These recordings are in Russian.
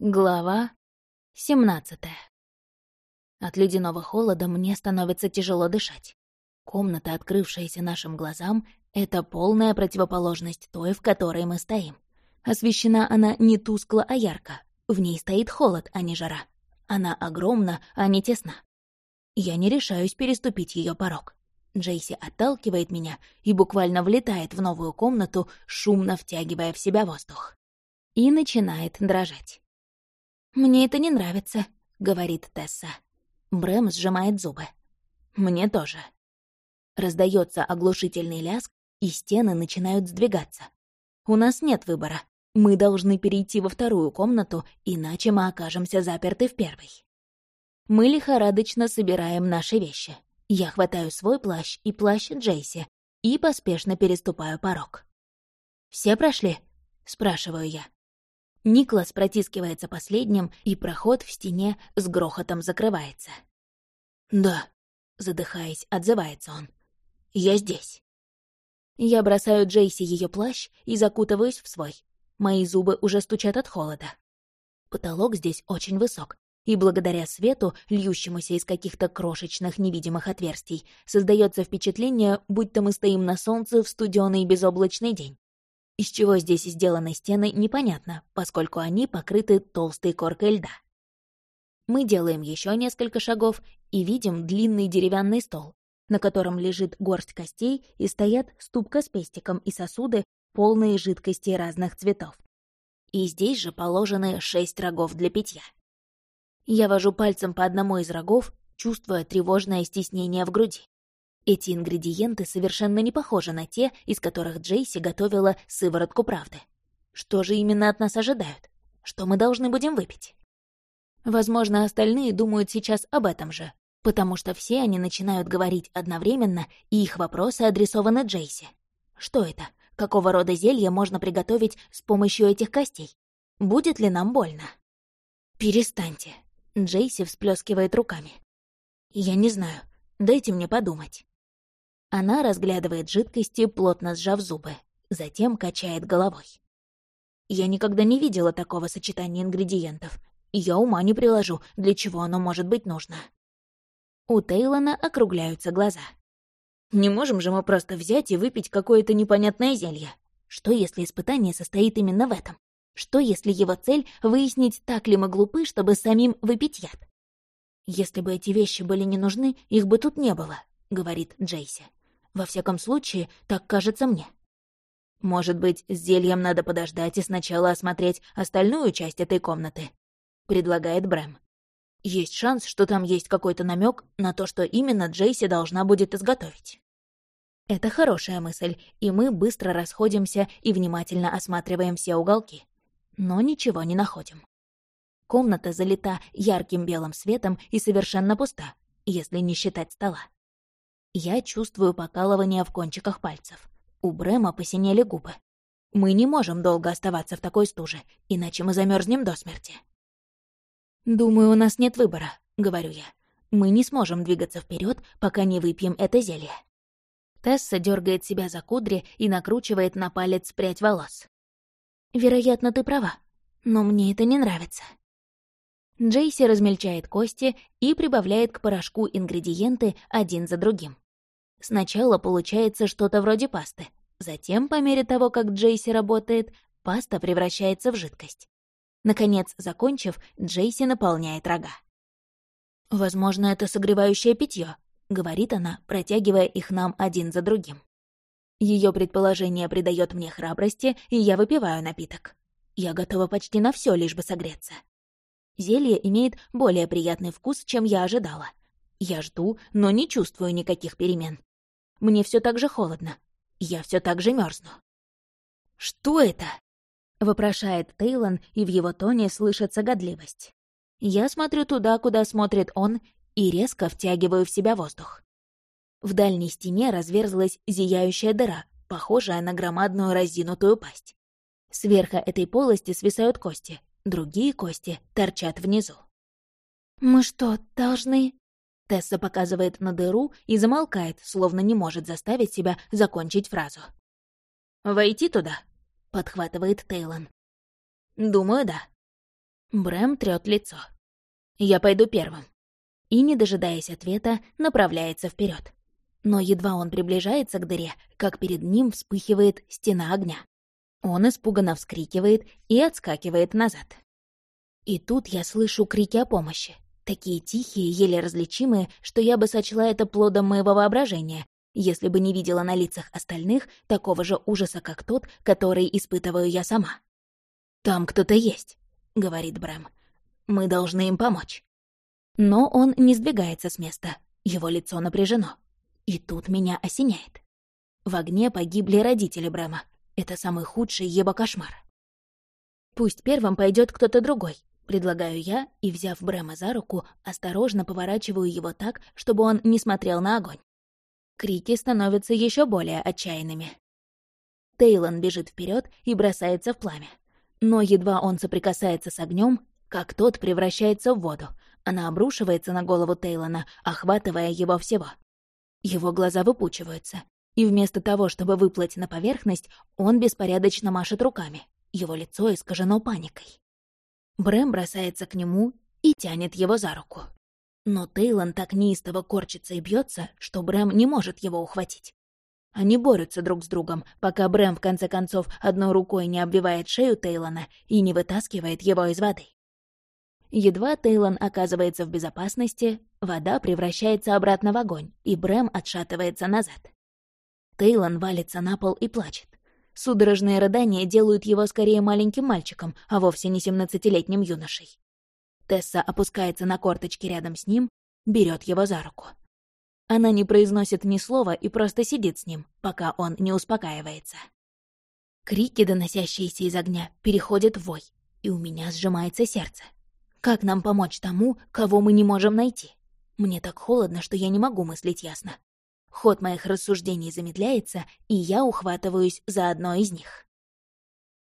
Глава 17 От ледяного холода мне становится тяжело дышать. Комната, открывшаяся нашим глазам, — это полная противоположность той, в которой мы стоим. Освещена она не тускло, а ярко. В ней стоит холод, а не жара. Она огромна, а не тесна. Я не решаюсь переступить ее порог. Джейси отталкивает меня и буквально влетает в новую комнату, шумно втягивая в себя воздух. И начинает дрожать. «Мне это не нравится», — говорит Тесса. Брэм сжимает зубы. «Мне тоже». Раздается оглушительный ляск, и стены начинают сдвигаться. У нас нет выбора. Мы должны перейти во вторую комнату, иначе мы окажемся заперты в первой. Мы лихорадочно собираем наши вещи. Я хватаю свой плащ и плащ Джейси и поспешно переступаю порог. «Все прошли?» — спрашиваю я. Никлас протискивается последним, и проход в стене с грохотом закрывается. «Да», — задыхаясь, отзывается он. «Я здесь». Я бросаю Джейси ее плащ и закутываюсь в свой. Мои зубы уже стучат от холода. Потолок здесь очень высок, и благодаря свету, льющемуся из каких-то крошечных невидимых отверстий, создается впечатление, будто мы стоим на солнце в студеный безоблачный день. Из чего здесь сделаны стены, непонятно, поскольку они покрыты толстой коркой льда. Мы делаем еще несколько шагов и видим длинный деревянный стол, на котором лежит горсть костей и стоят ступка с пестиком и сосуды, полные жидкости разных цветов. И здесь же положены шесть рогов для питья. Я вожу пальцем по одному из рогов, чувствуя тревожное стеснение в груди. Эти ингредиенты совершенно не похожи на те, из которых Джейси готовила сыворотку правды. Что же именно от нас ожидают? Что мы должны будем выпить? Возможно, остальные думают сейчас об этом же, потому что все они начинают говорить одновременно, и их вопросы адресованы Джейси. Что это? Какого рода зелье можно приготовить с помощью этих костей? Будет ли нам больно? «Перестаньте», — Джейси всплескивает руками. «Я не знаю. Дайте мне подумать». Она разглядывает жидкости, плотно сжав зубы, затем качает головой. Я никогда не видела такого сочетания ингредиентов. Я ума не приложу, для чего оно может быть нужно. У Тейлона округляются глаза. Не можем же мы просто взять и выпить какое-то непонятное зелье. Что, если испытание состоит именно в этом? Что, если его цель — выяснить, так ли мы глупы, чтобы самим выпить яд? «Если бы эти вещи были не нужны, их бы тут не было», — говорит Джейси. Во всяком случае, так кажется мне. Может быть, с зельем надо подождать и сначала осмотреть остальную часть этой комнаты, предлагает Брэм. Есть шанс, что там есть какой-то намек на то, что именно Джейси должна будет изготовить. Это хорошая мысль, и мы быстро расходимся и внимательно осматриваем все уголки. Но ничего не находим. Комната залита ярким белым светом и совершенно пуста, если не считать стола. Я чувствую покалывание в кончиках пальцев. У Брэма посинели губы. Мы не можем долго оставаться в такой стуже, иначе мы замерзнем до смерти. «Думаю, у нас нет выбора», — говорю я. «Мы не сможем двигаться вперед, пока не выпьем это зелье». Тесса дергает себя за кудри и накручивает на палец прядь волос. «Вероятно, ты права, но мне это не нравится». Джейси размельчает кости и прибавляет к порошку ингредиенты один за другим. Сначала получается что-то вроде пасты. Затем, по мере того, как Джейси работает, паста превращается в жидкость. Наконец, закончив, Джейси наполняет рога. «Возможно, это согревающее питье, говорит она, протягивая их нам один за другим. Ее предположение придает мне храбрости, и я выпиваю напиток. Я готова почти на все, лишь бы согреться. Зелье имеет более приятный вкус, чем я ожидала. Я жду, но не чувствую никаких перемен. Мне все так же холодно. Я все так же мерзну. «Что это?» — вопрошает Тейлон, и в его тоне слышится годливость. Я смотрю туда, куда смотрит он, и резко втягиваю в себя воздух. В дальней стене разверзлась зияющая дыра, похожая на громадную разинутую пасть. Сверху этой полости свисают кости, другие кости торчат внизу. «Мы что, должны...» Тесса показывает на дыру и замолкает, словно не может заставить себя закончить фразу. «Войти туда?» — подхватывает Тейлон. «Думаю, да». Брэм трёт лицо. «Я пойду первым». И, не дожидаясь ответа, направляется вперед. Но едва он приближается к дыре, как перед ним вспыхивает стена огня. Он испуганно вскрикивает и отскакивает назад. И тут я слышу крики о помощи. Такие тихие, еле различимые, что я бы сочла это плодом моего воображения, если бы не видела на лицах остальных такого же ужаса, как тот, который испытываю я сама. «Там кто-то есть», — говорит Брэм. «Мы должны им помочь». Но он не сдвигается с места, его лицо напряжено. И тут меня осеняет. В огне погибли родители Брэма. Это самый худший ебо-кошмар. Пусть первым пойдет кто-то другой, предлагаю я, и, взяв Брэма за руку, осторожно поворачиваю его так, чтобы он не смотрел на огонь. Крики становятся еще более отчаянными. Тейлон бежит вперед и бросается в пламя. Но едва он соприкасается с огнем, как тот превращается в воду. Она обрушивается на голову Тейлона, охватывая его всего. Его глаза выпучиваются, и вместо того, чтобы выплыть на поверхность, он беспорядочно машет руками. Его лицо искажено паникой. Брэм бросается к нему и тянет его за руку. Но Тейлон так неистово корчится и бьется, что Брэм не может его ухватить. Они борются друг с другом, пока Брэм в конце концов одной рукой не обвивает шею Тейлона и не вытаскивает его из воды. Едва Тейлон оказывается в безопасности, вода превращается обратно в огонь, и Брэм отшатывается назад. Тейлон валится на пол и плачет. Судорожные рыдания делают его скорее маленьким мальчиком, а вовсе не семнадцатилетним юношей. Тесса опускается на корточки рядом с ним, берет его за руку. Она не произносит ни слова и просто сидит с ним, пока он не успокаивается. Крики, доносящиеся из огня, переходят в вой, и у меня сжимается сердце. Как нам помочь тому, кого мы не можем найти? Мне так холодно, что я не могу мыслить ясно. Ход моих рассуждений замедляется, и я ухватываюсь за одно из них.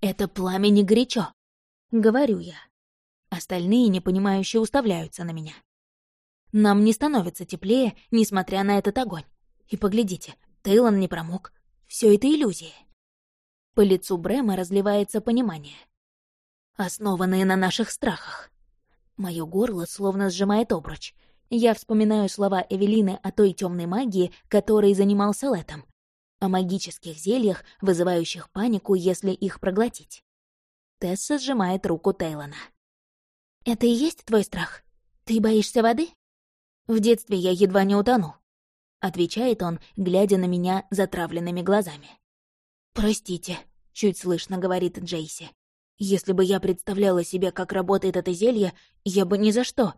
«Это пламя не горячо», — говорю я. Остальные, непонимающие, уставляются на меня. Нам не становится теплее, несмотря на этот огонь. И поглядите, Тейлон не промок. Все это иллюзии. По лицу Брэма разливается понимание. Основанные на наших страхах. Моё горло словно сжимает обруч. Я вспоминаю слова Эвелины о той темной магии, которой занимался Летом. О магических зельях, вызывающих панику, если их проглотить. Тесса сжимает руку Тейлона. «Это и есть твой страх? Ты боишься воды?» «В детстве я едва не утонул», — отвечает он, глядя на меня затравленными глазами. «Простите», — чуть слышно говорит Джейси. Если бы я представляла себе, как работает это зелье, я бы ни за что.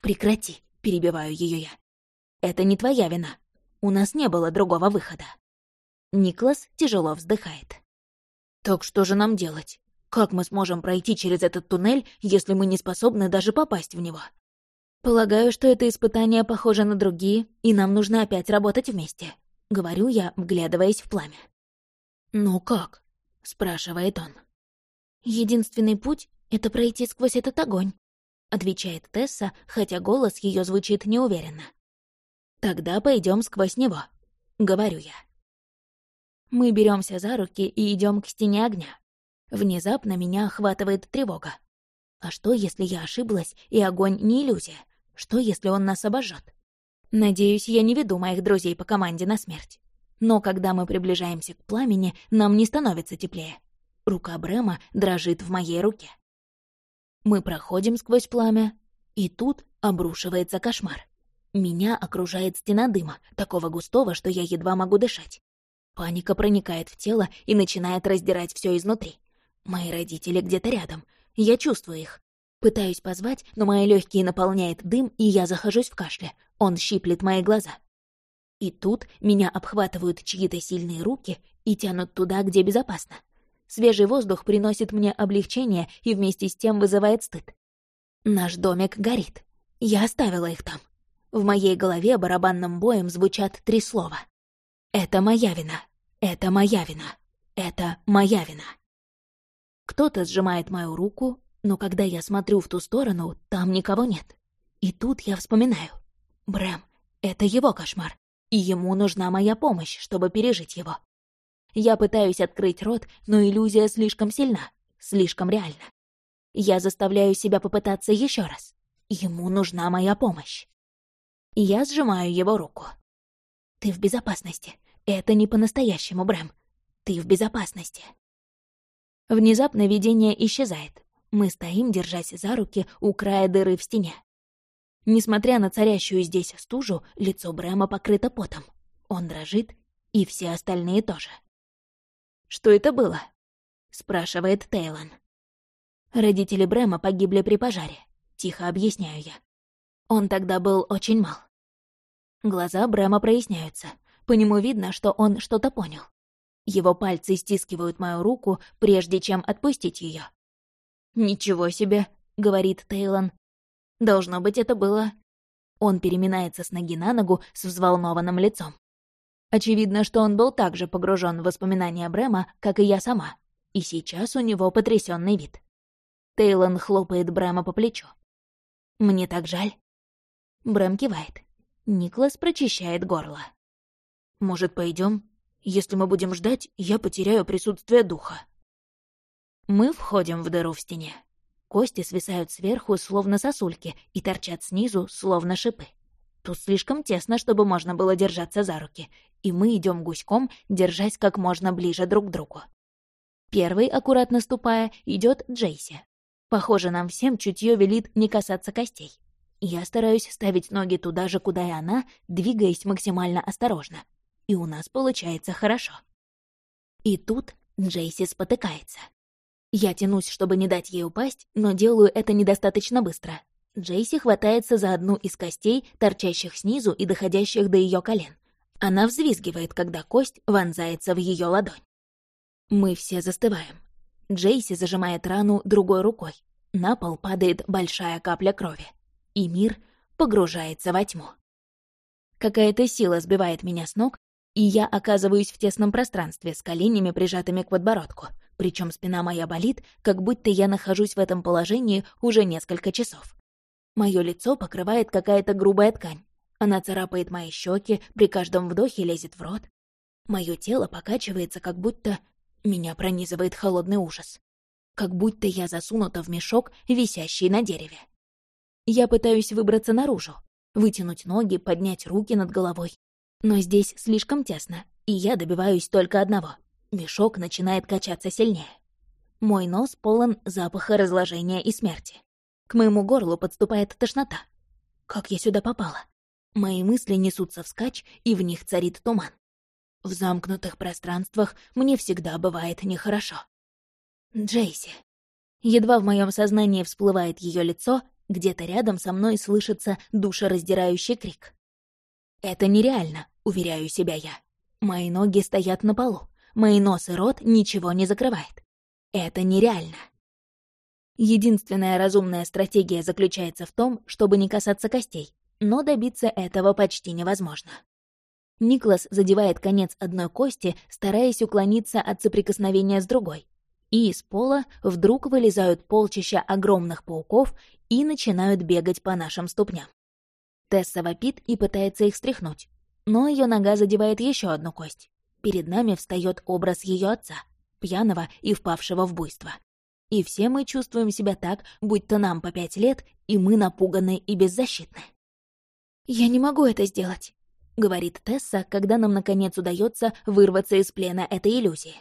Прекрати, перебиваю ее я. Это не твоя вина. У нас не было другого выхода. Никлас тяжело вздыхает. Так что же нам делать? Как мы сможем пройти через этот туннель, если мы не способны даже попасть в него? Полагаю, что это испытание похоже на другие, и нам нужно опять работать вместе. Говорю я, вглядываясь в пламя. «Ну как?» — спрашивает он. «Единственный путь — это пройти сквозь этот огонь», — отвечает Тесса, хотя голос ее звучит неуверенно. «Тогда пойдем сквозь него», — говорю я. Мы беремся за руки и идем к стене огня. Внезапно меня охватывает тревога. А что, если я ошиблась, и огонь не иллюзия? Что, если он нас обожжет? Надеюсь, я не веду моих друзей по команде на смерть. Но когда мы приближаемся к пламени, нам не становится теплее. Рука Брэма дрожит в моей руке. Мы проходим сквозь пламя, и тут обрушивается кошмар. Меня окружает стена дыма, такого густого, что я едва могу дышать. Паника проникает в тело и начинает раздирать все изнутри. Мои родители где-то рядом. Я чувствую их. Пытаюсь позвать, но мои легкие наполняет дым, и я захожусь в кашле. Он щиплет мои глаза. И тут меня обхватывают чьи-то сильные руки и тянут туда, где безопасно. Свежий воздух приносит мне облегчение и вместе с тем вызывает стыд. Наш домик горит. Я оставила их там. В моей голове барабанным боем звучат три слова. «Это моя вина. Это моя вина. Это моя вина». Кто-то сжимает мою руку, но когда я смотрю в ту сторону, там никого нет. И тут я вспоминаю. Брэм, это его кошмар, и ему нужна моя помощь, чтобы пережить его. Я пытаюсь открыть рот, но иллюзия слишком сильна, слишком реальна. я заставляю себя попытаться еще раз. Ему нужна моя помощь. Я сжимаю его руку. «Ты в безопасности. Это не по-настоящему, Брэм. Ты в безопасности». Внезапно видение исчезает. Мы стоим, держась за руки у края дыры в стене. Несмотря на царящую здесь стужу, лицо Брэма покрыто потом. Он дрожит, и все остальные тоже. «Что это было?» — спрашивает Тейлон. Родители Брэма погибли при пожаре. Тихо объясняю я. Он тогда был очень мал. Глаза Брэма проясняются. По нему видно, что он что-то понял. Его пальцы стискивают мою руку, прежде чем отпустить ее. «Ничего себе», — говорит Тейлон. «Должно быть, это было...» Он переминается с ноги на ногу с взволнованным лицом. Очевидно, что он был так же погружен в воспоминания Брэма, как и я сама. И сейчас у него потрясенный вид. Тейлон хлопает Брэма по плечу. «Мне так жаль». Брэм кивает. Никлас прочищает горло. «Может, пойдем? Если мы будем ждать, я потеряю присутствие духа». Мы входим в дыру в стене. Кости свисают сверху, словно сосульки, и торчат снизу, словно шипы. Тут слишком тесно, чтобы можно было держаться за руки, и мы идем гуськом, держась как можно ближе друг к другу. Первый, аккуратно ступая, идет Джейси. Похоже, нам всем чутье велит не касаться костей. Я стараюсь ставить ноги туда же, куда и она, двигаясь максимально осторожно. И у нас получается хорошо. И тут Джейси спотыкается. Я тянусь, чтобы не дать ей упасть, но делаю это недостаточно быстро. Джейси хватается за одну из костей, торчащих снизу и доходящих до ее колен. Она взвизгивает, когда кость вонзается в ее ладонь. Мы все застываем. Джейси зажимает рану другой рукой. На пол падает большая капля крови. И мир погружается во тьму. Какая-то сила сбивает меня с ног, и я оказываюсь в тесном пространстве с коленями, прижатыми к подбородку. Причем спина моя болит, как будто я нахожусь в этом положении уже несколько часов. Мое лицо покрывает какая-то грубая ткань. Она царапает мои щеки, при каждом вдохе лезет в рот. Мое тело покачивается, как будто меня пронизывает холодный ужас. Как будто я засунута в мешок, висящий на дереве. Я пытаюсь выбраться наружу, вытянуть ноги, поднять руки над головой. Но здесь слишком тесно, и я добиваюсь только одного. Мешок начинает качаться сильнее. Мой нос полон запаха разложения и смерти. К моему горлу подступает тошнота. Как я сюда попала? Мои мысли несутся вскачь, и в них царит туман. В замкнутых пространствах мне всегда бывает нехорошо. Джейси. Едва в моем сознании всплывает ее лицо, где-то рядом со мной слышится душераздирающий крик. Это нереально, уверяю себя я. Мои ноги стоят на полу, мои нос и рот ничего не закрывает. Это нереально. Единственная разумная стратегия заключается в том, чтобы не касаться костей, но добиться этого почти невозможно. Никлас задевает конец одной кости, стараясь уклониться от соприкосновения с другой. И из пола вдруг вылезают полчища огромных пауков и начинают бегать по нашим ступням. Тесса вопит и пытается их стряхнуть, но ее нога задевает еще одну кость. Перед нами встает образ ее отца, пьяного и впавшего в буйство. И все мы чувствуем себя так, будто нам по пять лет, и мы напуганы и беззащитны. «Я не могу это сделать», — говорит Тесса, когда нам, наконец, удается вырваться из плена этой иллюзии.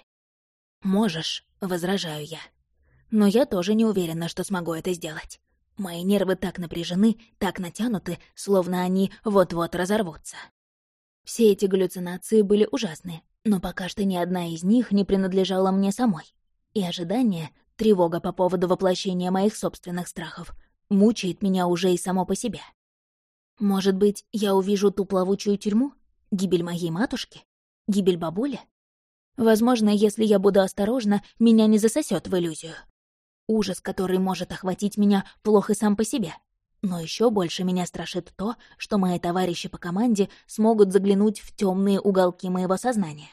«Можешь», — возражаю я. «Но я тоже не уверена, что смогу это сделать. Мои нервы так напряжены, так натянуты, словно они вот-вот разорвутся». Все эти галлюцинации были ужасны, но пока что ни одна из них не принадлежала мне самой. И ожидание, тревога по поводу воплощения моих собственных страхов, мучает меня уже и само по себе. Может быть, я увижу ту плавучую тюрьму? Гибель моей матушки? Гибель бабули? Возможно, если я буду осторожна, меня не засосет в иллюзию. Ужас, который может охватить меня, плох и сам по себе. Но еще больше меня страшит то, что мои товарищи по команде смогут заглянуть в темные уголки моего сознания.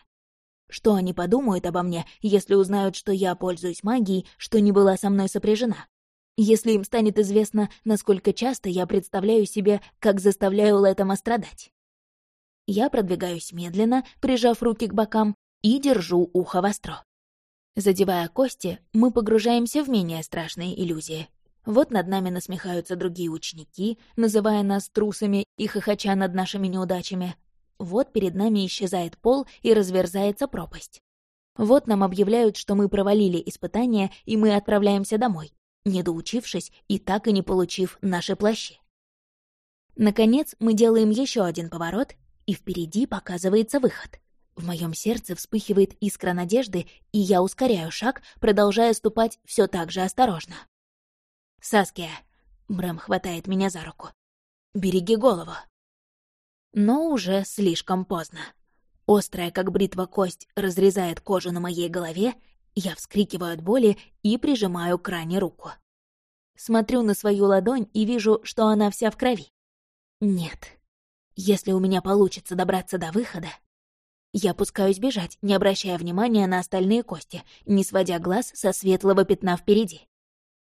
Что они подумают обо мне, если узнают, что я пользуюсь магией, что не была со мной сопряжена? Если им станет известно, насколько часто я представляю себе, как заставляю Лэттема страдать. Я продвигаюсь медленно, прижав руки к бокам, и держу ухо востро. Задевая кости, мы погружаемся в менее страшные иллюзии. Вот над нами насмехаются другие ученики, называя нас трусами и хохоча над нашими неудачами. Вот перед нами исчезает пол и разверзается пропасть. Вот нам объявляют, что мы провалили испытание, и мы отправляемся домой, не доучившись и так и не получив наши плащи. Наконец, мы делаем еще один поворот, и впереди показывается выход. В моем сердце вспыхивает искра надежды, и я ускоряю шаг, продолжая ступать все так же осторожно. «Саския!» — Брэм хватает меня за руку. «Береги голову!» Но уже слишком поздно. Острая, как бритва кость, разрезает кожу на моей голове, я вскрикиваю от боли и прижимаю к ране руку. Смотрю на свою ладонь и вижу, что она вся в крови. Нет. Если у меня получится добраться до выхода... Я пускаюсь бежать, не обращая внимания на остальные кости, не сводя глаз со светлого пятна впереди.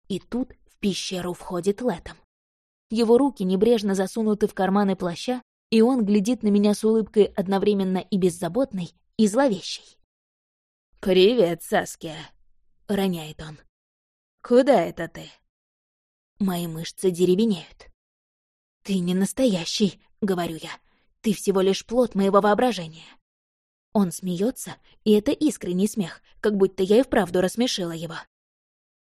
И тут в пещеру входит Летом. Его руки небрежно засунуты в карманы плаща, и он глядит на меня с улыбкой одновременно и беззаботной, и зловещей. «Привет, Саския», — роняет он. «Куда это ты?» Мои мышцы деревенеют. «Ты не настоящий», — говорю я. «Ты всего лишь плод моего воображения». Он смеется, и это искренний смех, как будто я и вправду рассмешила его.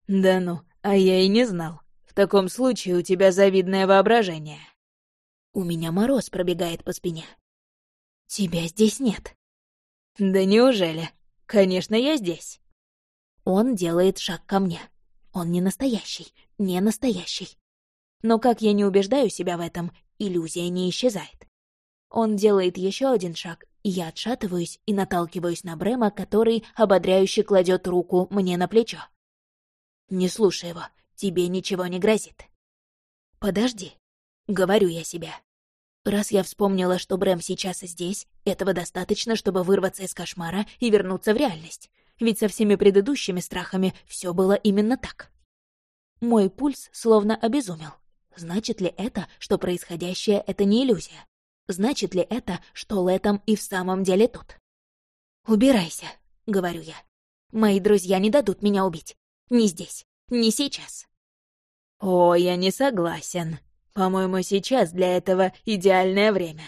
«Да ну, а я и не знал. В таком случае у тебя завидное воображение». У меня мороз пробегает по спине. «Тебя здесь нет». «Да неужели? Конечно, я здесь». Он делает шаг ко мне. Он не настоящий, не настоящий. Но как я не убеждаю себя в этом, иллюзия не исчезает. Он делает еще один шаг, и я отшатываюсь и наталкиваюсь на Брема, который ободряюще кладет руку мне на плечо. «Не слушай его, тебе ничего не грозит». «Подожди», — говорю я себе. Раз я вспомнила, что Брэм сейчас здесь, этого достаточно, чтобы вырваться из кошмара и вернуться в реальность. Ведь со всеми предыдущими страхами все было именно так. Мой пульс словно обезумел. Значит ли это, что происходящее — это не иллюзия? Значит ли это, что Лэтом и в самом деле тут? «Убирайся», — говорю я. «Мои друзья не дадут меня убить. Ни здесь, ни сейчас». «О, я не согласен. По-моему, сейчас для этого идеальное время.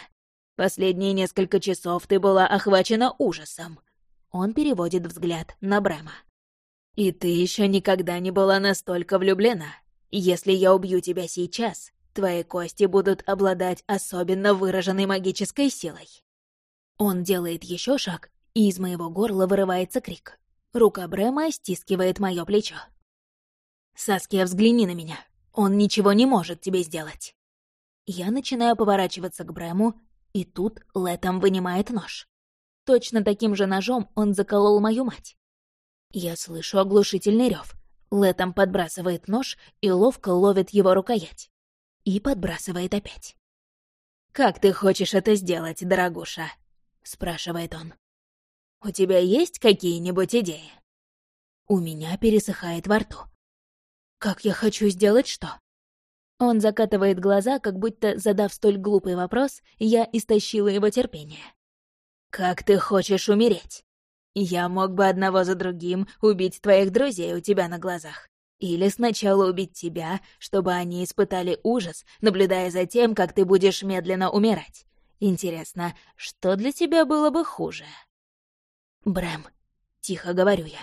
Последние несколько часов ты была охвачена ужасом». Он переводит взгляд на Брэма. «И ты еще никогда не была настолько влюблена. Если я убью тебя сейчас, твои кости будут обладать особенно выраженной магической силой». Он делает еще шаг, и из моего горла вырывается крик. Рука Брэма стискивает мое плечо. «Саския, взгляни на меня. Он ничего не может тебе сделать». Я начинаю поворачиваться к Брэму, и тут Лэтом вынимает нож. Точно таким же ножом он заколол мою мать. Я слышу оглушительный рев. Летом подбрасывает нож и ловко ловит его рукоять. И подбрасывает опять. «Как ты хочешь это сделать, дорогуша?» — спрашивает он. «У тебя есть какие-нибудь идеи?» У меня пересыхает во рту. «Как я хочу сделать что?» Он закатывает глаза, как будто, задав столь глупый вопрос, я истощила его терпение. «Как ты хочешь умереть?» Я мог бы одного за другим убить твоих друзей у тебя на глазах. Или сначала убить тебя, чтобы они испытали ужас, наблюдая за тем, как ты будешь медленно умирать. Интересно, что для тебя было бы хуже? Брэм, тихо говорю я,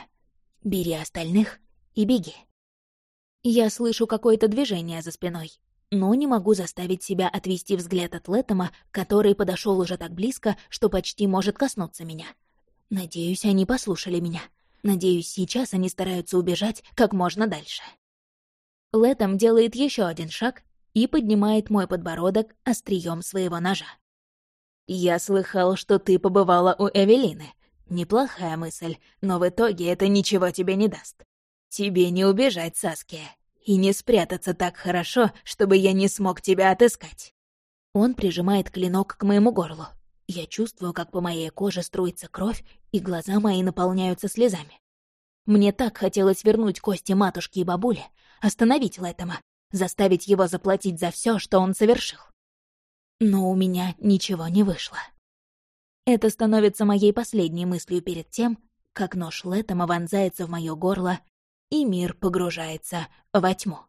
бери остальных и беги. Я слышу какое-то движение за спиной, но не могу заставить себя отвести взгляд от Лэттема, который подошел уже так близко, что почти может коснуться меня. Надеюсь, они послушали меня. Надеюсь, сейчас они стараются убежать как можно дальше. Летом делает еще один шаг и поднимает мой подбородок острием своего ножа. «Я слыхал, что ты побывала у Эвелины. Неплохая мысль, но в итоге это ничего тебе не даст. Тебе не убежать, Саския, и не спрятаться так хорошо, чтобы я не смог тебя отыскать». Он прижимает клинок к моему горлу. Я чувствую, как по моей коже струится кровь, и глаза мои наполняются слезами. Мне так хотелось вернуть кости матушки и бабули, остановить Лэттема, заставить его заплатить за все, что он совершил. Но у меня ничего не вышло. Это становится моей последней мыслью перед тем, как нож Летома вонзается в мое горло, и мир погружается во тьму.